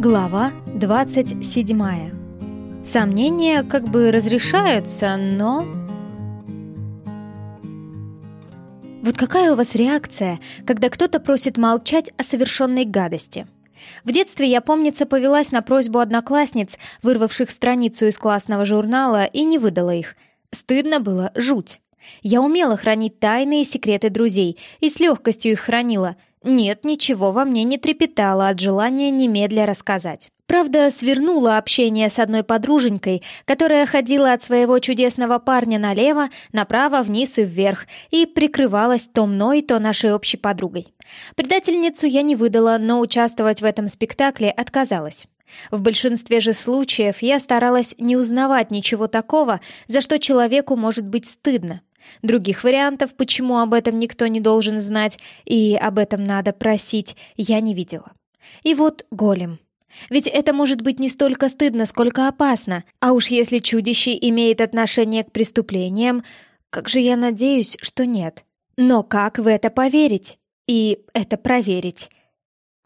Глава 27. Сомнения как бы разрешаются, но... Вот какая у вас реакция, когда кто-то просит молчать о совершенной гадости? В детстве я, помнится, повелась на просьбу одноклассниц, вырвавших страницу из классного журнала, и не выдала их. Стыдно было, жуть. Я умела хранить тайны и секреты друзей, и с легкостью их хранила — нет, ничего во мне не трепетало от желания немедля рассказать. Правда, свернула общение с одной подруженькой, которая ходила от своего чудесного парня налево, направо, вниз и вверх, и прикрывалась то мной, то нашей общей подругой. Предательницу я не выдала, но участвовать в этом спектакле отказалась. В большинстве же случаев я старалась не узнавать ничего такого, за что человеку может быть стыдно. Других вариантов, почему об этом никто не должен знать и об этом надо просить, я не видела. И вот голем. Ведь это может быть не столько стыдно, сколько опасно. А уж если чудище имеет отношение к преступлениям, как же я надеюсь, что нет. Но как в это поверить? И это проверить?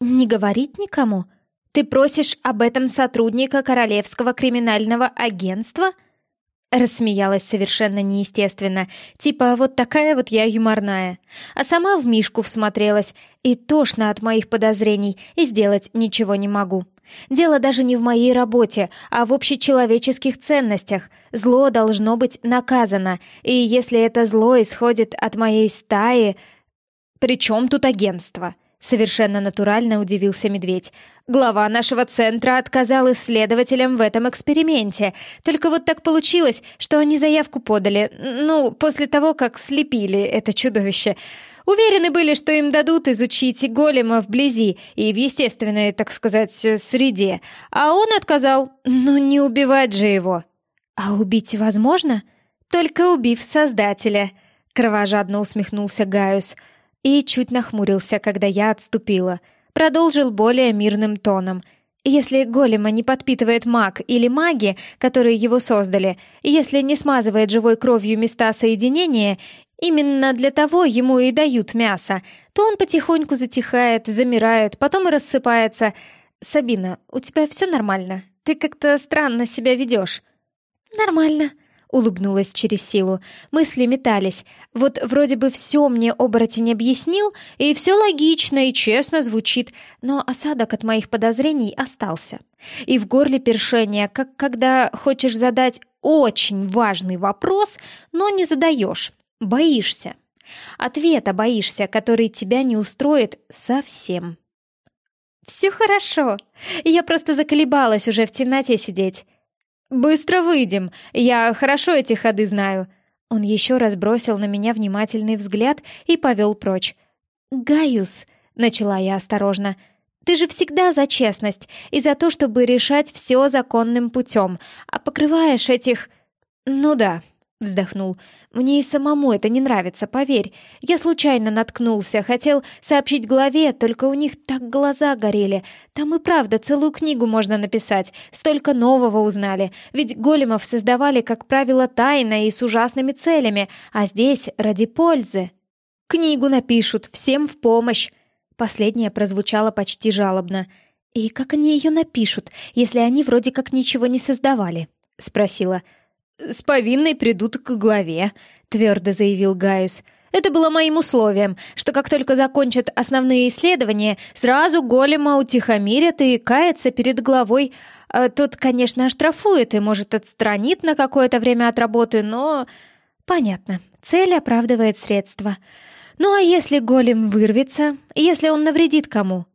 Не говорить никому? Ты просишь об этом сотрудника Королевского криминального агентства — Рассмеялась совершенно неестественно, типа вот такая вот я юморная. А сама в Мишку всмотрелась, и тошно от моих подозрений, и сделать ничего не могу. Дело даже не в моей работе, а в общечеловеческих ценностях. Зло должно быть наказано, и если это зло исходит от моей стаи... «При чем тут агентство?» Совершенно натурально удивился медведь. Глава нашего центра отказал исследователям в этом эксперименте. Только вот так получилось, что они заявку подали, ну, после того, как слепили это чудовище. Уверены были, что им дадут изучить голема вблизи и в естественной, так сказать, среде. А он отказал. Ну, не убивать же его. А убить возможно? Только убив Создателя. Кровожадно усмехнулся Гaius и чуть нахмурился, когда я отступила. Продолжил более мирным тоном. Если голема не подпитывает маг или маги, которые его создали, если не смазывает живой кровью места соединения, именно для того ему и дают мясо, то он потихоньку затихает, замирает, потом и рассыпается. «Сабина, у тебя все нормально? Ты как-то странно себя ведешь». «Нормально», улыбнулась через силу. Мысли метались. Вот вроде бы все мне оборотень объяснил, и все логично и честно звучит, но осадок от моих подозрений остался. И в горле першение, как когда хочешь задать очень важный вопрос, но не задаешь, боишься. Ответа боишься, который тебя не устроит совсем. «Все хорошо. Я просто заколебалась уже в темноте сидеть. «Быстро выйдем! Я хорошо эти ходы знаю!» Он еще раз бросил на меня внимательный взгляд и повел прочь. «Гаюс!» — начала я осторожно. «Ты же всегда за честность и за то, чтобы решать все законным путем, а покрываешь этих...» «Ну да», Вздохнул. «Мне и самому это не нравится, поверь. Я случайно наткнулся, хотел сообщить главе, только у них так глаза горели. Там и правда целую книгу можно написать. Столько нового узнали. Ведь големов создавали, как правило, тайно и с ужасными целями, а здесь ради пользы. Книгу напишут, всем в помощь!» Последнее прозвучало почти жалобно. «И как они ее напишут, если они вроде как ничего не создавали?» — спросила. «С повинной придут к главе», — твердо заявил Гaius. «Это было моим условием, что как только закончат основные исследования, сразу голема утихомирят и кается перед главой. А тот, конечно, оштрафует и, может, отстранит на какое-то время от работы, но...» «Понятно. Цель оправдывает средства. Ну а если голем вырвется? Если он навредит кому?»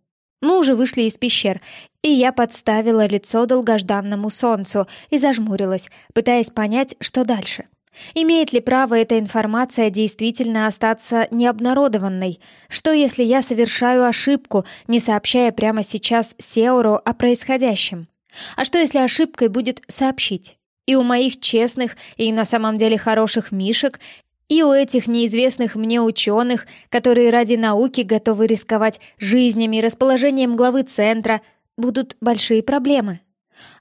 Мы уже вышли из пещер, и я подставила лицо долгожданному солнцу и зажмурилась, пытаясь понять, что дальше. Имеет ли право эта информация действительно остаться необнародованной? Что если я совершаю ошибку, не сообщая прямо сейчас Сеору о происходящем? А что если ошибкой будет сообщить? И у моих честных и на самом деле хороших мишек и у этих неизвестных мне ученых, которые ради науки готовы рисковать жизнями и расположением главы центра, будут большие проблемы.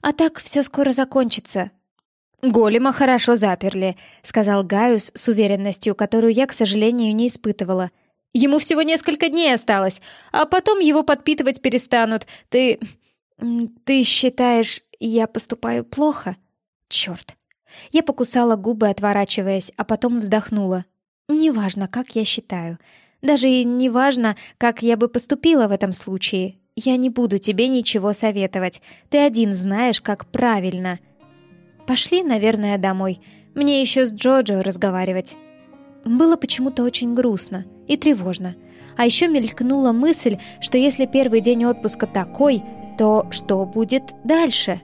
А так все скоро закончится. «Голема хорошо заперли», — сказал Гaius с уверенностью, которую я, к сожалению, не испытывала. «Ему всего несколько дней осталось, а потом его подпитывать перестанут. Ты... «Ты считаешь, я поступаю плохо?» «Черт!» Я покусала губы, отворачиваясь, а потом вздохнула. «Неважно, как я считаю. Даже и не важно, как я бы поступила в этом случае. Я не буду тебе ничего советовать. Ты один знаешь, как правильно. Пошли, наверное, домой. Мне еще с Джоджо разговаривать». Было почему-то очень грустно и тревожно. А еще мелькнула мысль, что если первый день отпуска такой, то что будет дальше?